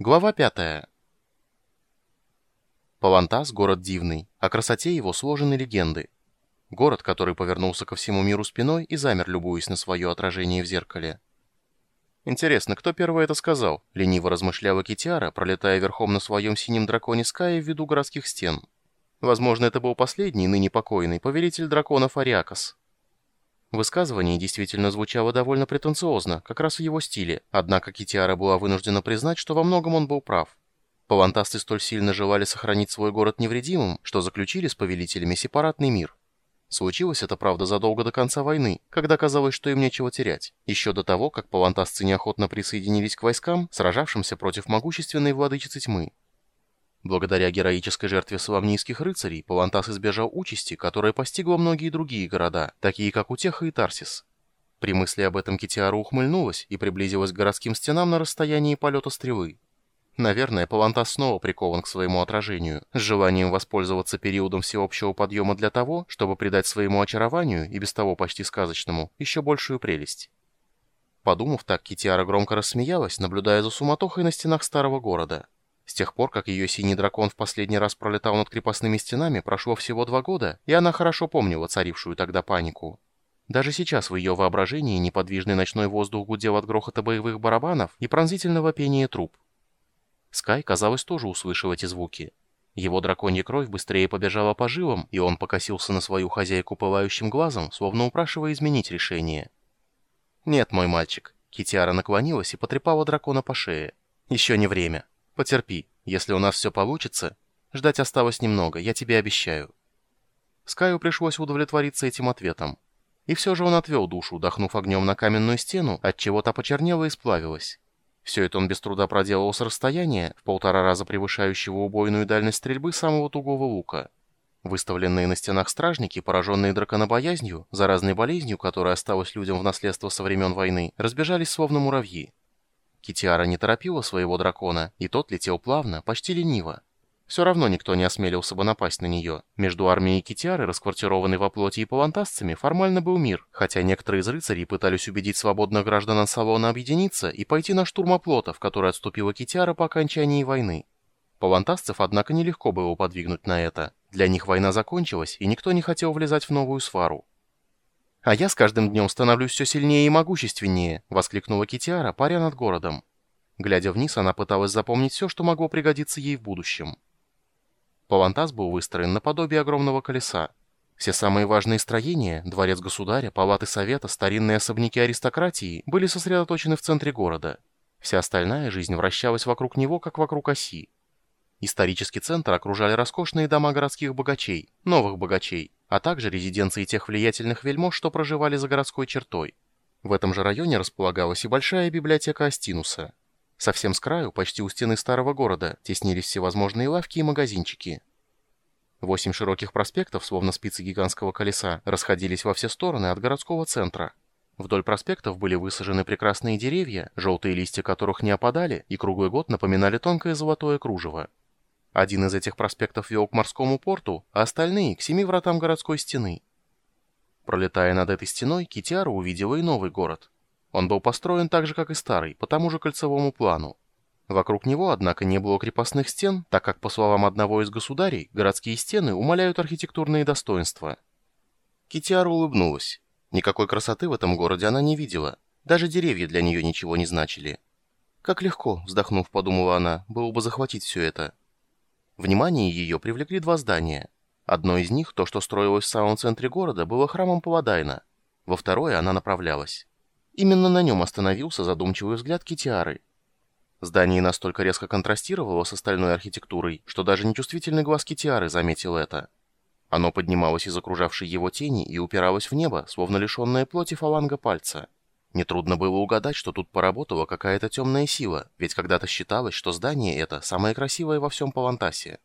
Глава 5. Палантас – город дивный, о красоте его сложены легенды. Город, который повернулся ко всему миру спиной и замер, любуясь на свое отражение в зеркале. Интересно, кто первый это сказал? Лениво размышляла Китиара, пролетая верхом на своем синем драконе Ская в виду городских стен. Возможно, это был последний, ныне покойный, повелитель драконов Ариакас. Высказывание действительно звучало довольно претенциозно, как раз в его стиле, однако Китиара была вынуждена признать, что во многом он был прав. Палантасты столь сильно желали сохранить свой город невредимым, что заключили с повелителями сепаратный мир. Случилось это, правда, задолго до конца войны, когда казалось, что им нечего терять, еще до того, как палантасцы неохотно присоединились к войскам, сражавшимся против могущественной владычицы тьмы. Благодаря героической жертве соломнийских рыцарей Палантас избежал участи, которая постигла многие другие города, такие как Утеха и Тарсис. При мысли об этом Китиара ухмыльнулась и приблизилась к городским стенам на расстоянии полета стрелы. Наверное, Палантас снова прикован к своему отражению, с желанием воспользоваться периодом всеобщего подъема для того, чтобы придать своему очарованию, и без того почти сказочному, еще большую прелесть. Подумав так, Китиара громко рассмеялась, наблюдая за суматохой на стенах старого города. С тех пор, как ее синий дракон в последний раз пролетал над крепостными стенами, прошло всего два года, и она хорошо помнила царившую тогда панику. Даже сейчас в ее воображении неподвижный ночной воздух гудел от грохота боевых барабанов и пронзительного пения труб. Скай, казалось, тоже услышал эти звуки. Его драконья кровь быстрее побежала по жилам, и он покосился на свою хозяйку пылающим глазом, словно упрашивая изменить решение. «Нет, мой мальчик». Китиара наклонилась и потрепала дракона по шее. «Еще не время». Потерпи. Если у нас все получится, ждать осталось немного, я тебе обещаю». Скаю пришлось удовлетвориться этим ответом. И все же он отвел душу, удохнув огнем на каменную стену, от чего та почернела и сплавилась. Все это он без труда проделал с расстояния, в полтора раза превышающего убойную дальность стрельбы самого тугого лука. Выставленные на стенах стражники, пораженные драконобоязнью, заразной болезнью, которая осталась людям в наследство со времен войны, разбежались словно муравьи. Китиара не торопила своего дракона, и тот летел плавно, почти лениво. Все равно никто не осмелился бы напасть на нее. Между армией Китиары, расквартированной во плоти и палантасцами, формально был мир, хотя некоторые из рыцарей пытались убедить свободных граждан Ансалона объединиться и пойти на штурм оплота, в который отступила Китиара по окончании войны. Палантасцев, однако, нелегко было подвигнуть на это. Для них война закончилась, и никто не хотел влезать в новую свару. «А я с каждым днем становлюсь все сильнее и могущественнее», — воскликнула Китиара, паря над городом. Глядя вниз, она пыталась запомнить все, что могло пригодиться ей в будущем. Палантас был выстроен наподобие огромного колеса. Все самые важные строения, дворец государя, палаты совета, старинные особняки аристократии, были сосредоточены в центре города. Вся остальная жизнь вращалась вокруг него, как вокруг оси. Исторический центр окружали роскошные дома городских богачей, новых богачей, а также резиденции тех влиятельных вельмож, что проживали за городской чертой. В этом же районе располагалась и большая библиотека Астинуса. Совсем с краю, почти у стены старого города, теснились всевозможные лавки и магазинчики. Восемь широких проспектов, словно спицы гигантского колеса, расходились во все стороны от городского центра. Вдоль проспектов были высажены прекрасные деревья, желтые листья которых не опадали и круглый год напоминали тонкое золотое кружево. Один из этих проспектов вел к морскому порту, а остальные — к семи вратам городской стены. Пролетая над этой стеной, Китиара увидела и новый город. Он был построен так же, как и старый, по тому же кольцевому плану. Вокруг него, однако, не было крепостных стен, так как, по словам одного из государей, городские стены умаляют архитектурные достоинства. Китиара улыбнулась. Никакой красоты в этом городе она не видела. Даже деревья для нее ничего не значили. Как легко, вздохнув, подумала она, было бы захватить все это. Внимание ее привлекли два здания. Одно из них, то, что строилось в самом центре города, было храмом Паладайна. Во второе она направлялась. Именно на нем остановился задумчивый взгляд Китиары. Здание настолько резко контрастировало с остальной архитектурой, что даже нечувствительный глаз Китиары заметил это. Оно поднималось из окружавшей его тени и упиралось в небо, словно лишенное плоти фаланга пальца. Нетрудно было угадать, что тут поработала какая-то темная сила, ведь когда-то считалось, что здание это самое красивое во всем Палантасе.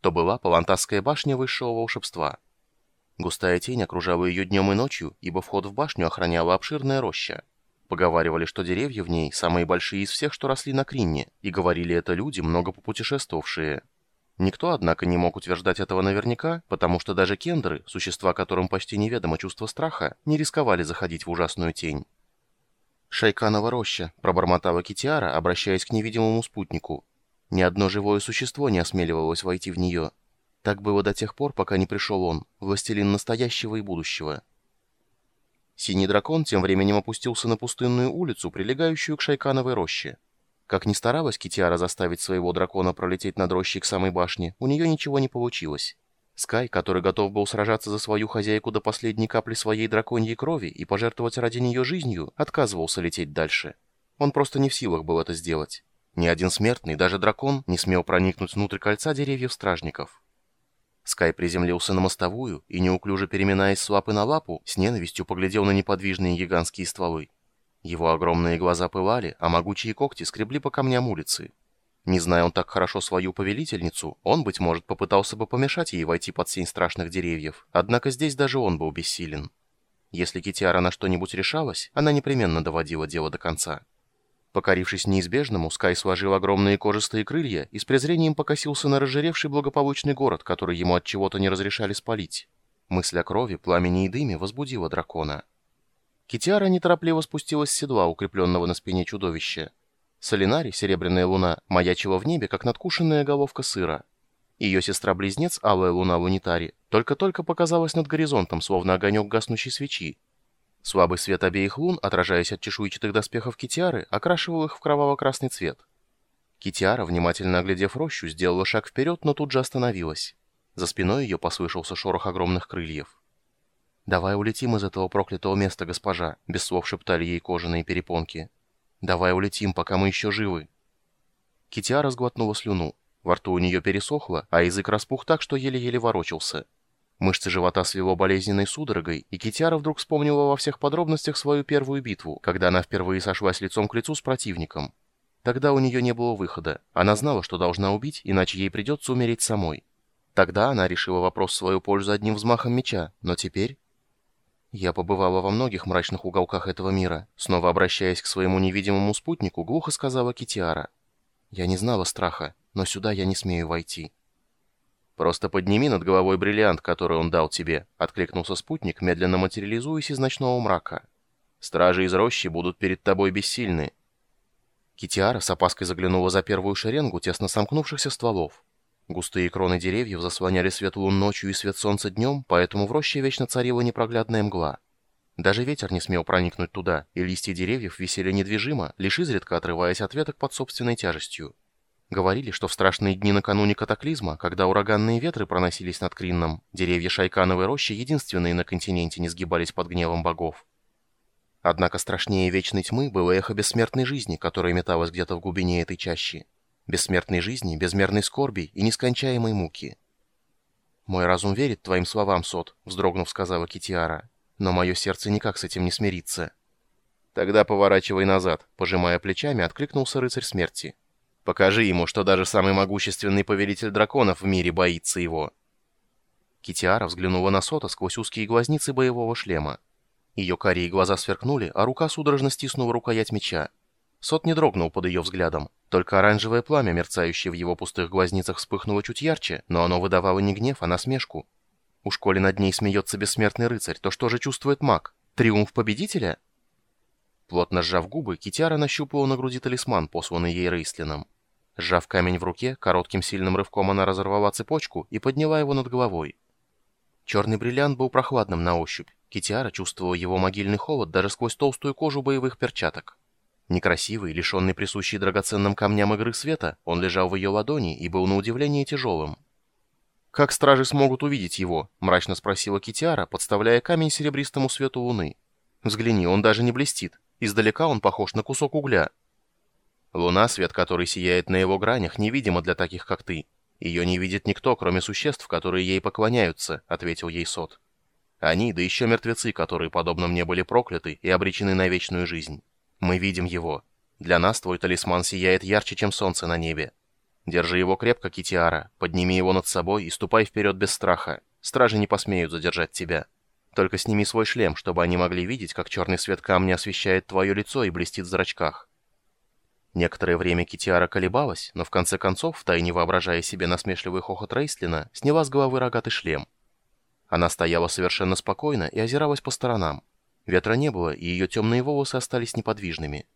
То была Палантасская башня высшего волшебства. Густая тень окружала ее днем и ночью, ибо вход в башню охраняла обширная роща. Поговаривали, что деревья в ней самые большие из всех, что росли на Кринне, и говорили это люди, много попутешествовавшие. Никто, однако, не мог утверждать этого наверняка, потому что даже кендры, существа которым почти неведомо чувство страха, не рисковали заходить в ужасную тень. «Шайканова роща», — пробормотала Китиара, обращаясь к невидимому спутнику. Ни одно живое существо не осмеливалось войти в нее. Так было до тех пор, пока не пришел он, властелин настоящего и будущего. Синий дракон тем временем опустился на пустынную улицу, прилегающую к Шайкановой роще. Как ни старалась Китиара заставить своего дракона пролететь над рощей к самой башне, у нее ничего не получилось. Скай, который готов был сражаться за свою хозяйку до последней капли своей драконьей крови и пожертвовать ради нее жизнью, отказывался лететь дальше. Он просто не в силах был это сделать. Ни один смертный, даже дракон, не смел проникнуть внутрь кольца деревьев стражников. Скай приземлился на мостовую и, неуклюже переминаясь с лапы на лапу, с ненавистью поглядел на неподвижные гигантские стволы. Его огромные глаза пылали, а могучие когти скребли по камням улицы. Не зная он так хорошо свою повелительницу, он, быть может, попытался бы помешать ей войти под сень страшных деревьев, однако здесь даже он был бессилен. Если Китиара на что-нибудь решалась, она непременно доводила дело до конца. Покорившись неизбежному, Скай сложил огромные кожистые крылья и с презрением покосился на разжиревший благополучный город, который ему от чего-то не разрешали спалить. Мысль о крови, пламени и дыме возбудила дракона. Китиара неторопливо спустилась с седла, укрепленного на спине чудовища. Солинари, серебряная луна, маячила в небе, как надкушенная головка сыра. Ее сестра-близнец, алая луна в унитаре, только-только показалась над горизонтом, словно огонек гаснущей свечи. Слабый свет обеих лун, отражаясь от чешуйчатых доспехов Китиары, окрашивал их в кроваво-красный цвет. Китиара, внимательно оглядев рощу, сделала шаг вперед, но тут же остановилась. За спиной ее послышался шорох огромных крыльев. «Давай улетим из этого проклятого места, госпожа», — без слов шептали ей кожаные перепонки. Давай улетим, пока мы еще живы». Китя разглотнула слюну. Во рту у нее пересохло, а язык распух так, что еле-еле ворочался. Мышцы живота свело болезненной судорогой, и Китяра вдруг вспомнила во всех подробностях свою первую битву, когда она впервые сошлась лицом к лицу с противником. Тогда у нее не было выхода. Она знала, что должна убить, иначе ей придется умереть самой. Тогда она решила вопрос в свою пользу одним взмахом меча, но теперь... Я побывала во многих мрачных уголках этого мира. Снова обращаясь к своему невидимому спутнику, глухо сказала Китиара. Я не знала страха, но сюда я не смею войти. «Просто подними над головой бриллиант, который он дал тебе», — откликнулся спутник, медленно материализуясь из ночного мрака. «Стражи из рощи будут перед тобой бессильны». Китиара с опаской заглянула за первую шеренгу тесно сомкнувшихся стволов. Густые кроны деревьев заслоняли свет лун ночью и свет солнца днем, поэтому в роще вечно царила непроглядная мгла. Даже ветер не смел проникнуть туда, и листья деревьев висели недвижимо, лишь изредка отрываясь от веток под собственной тяжестью. Говорили, что в страшные дни накануне катаклизма, когда ураганные ветры проносились над Кринном, деревья Шайкановой рощи, единственные на континенте, не сгибались под гневом богов. Однако страшнее вечной тьмы было эхо бессмертной жизни, которая металась где-то в глубине этой чащи бессмертной жизни, безмерной скорби и нескончаемой муки. «Мой разум верит твоим словам, Сот», — вздрогнув, сказала Китиара. «Но мое сердце никак с этим не смирится». «Тогда поворачивай назад», — пожимая плечами, откликнулся рыцарь смерти. «Покажи ему, что даже самый могущественный повелитель драконов в мире боится его». Китиара взглянула на Сота сквозь узкие глазницы боевого шлема. Ее карие глаза сверкнули, а рука судорожно стиснула рукоять меча. Сот не дрогнул под ее взглядом. Только оранжевое пламя, мерцающее в его пустых глазницах, вспыхнуло чуть ярче, но оно выдавало не гнев, а насмешку. Уж коли над ней смеется бессмертный рыцарь, то что же чувствует маг? Триумф победителя? Плотно сжав губы, Китяра нащупала на груди талисман, посланный ей Рейслином. Сжав камень в руке, коротким сильным рывком она разорвала цепочку и подняла его над головой. Черный бриллиант был прохладным на ощупь. Китиара чувствовала его могильный холод даже сквозь толстую кожу боевых перчаток. Некрасивый, лишенный присущий драгоценным камням игры света, он лежал в ее ладони и был на удивление тяжелым. «Как стражи смогут увидеть его?» — мрачно спросила Китиара, подставляя камень серебристому свету луны. «Взгляни, он даже не блестит. Издалека он похож на кусок угля». «Луна, свет который сияет на его гранях, невидима для таких, как ты. Ее не видит никто, кроме существ, которые ей поклоняются», — ответил ей Сот. «Они, да еще мертвецы, которые, подобно мне, были прокляты и обречены на вечную жизнь». Мы видим его. Для нас твой талисман сияет ярче, чем солнце на небе. Держи его крепко, Китиара, подними его над собой и ступай вперед без страха. Стражи не посмеют задержать тебя. Только сними свой шлем, чтобы они могли видеть, как черный свет камня освещает твое лицо и блестит в зрачках. Некоторое время Китиара колебалась, но в конце концов, втайне воображая себе насмешливый хохот Рейстлина, сняла с головы рогатый шлем. Она стояла совершенно спокойно и озиралась по сторонам. Ветра не было, и ее темные волосы остались неподвижными.